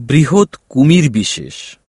বৃহৎ কুমির বিশেষ।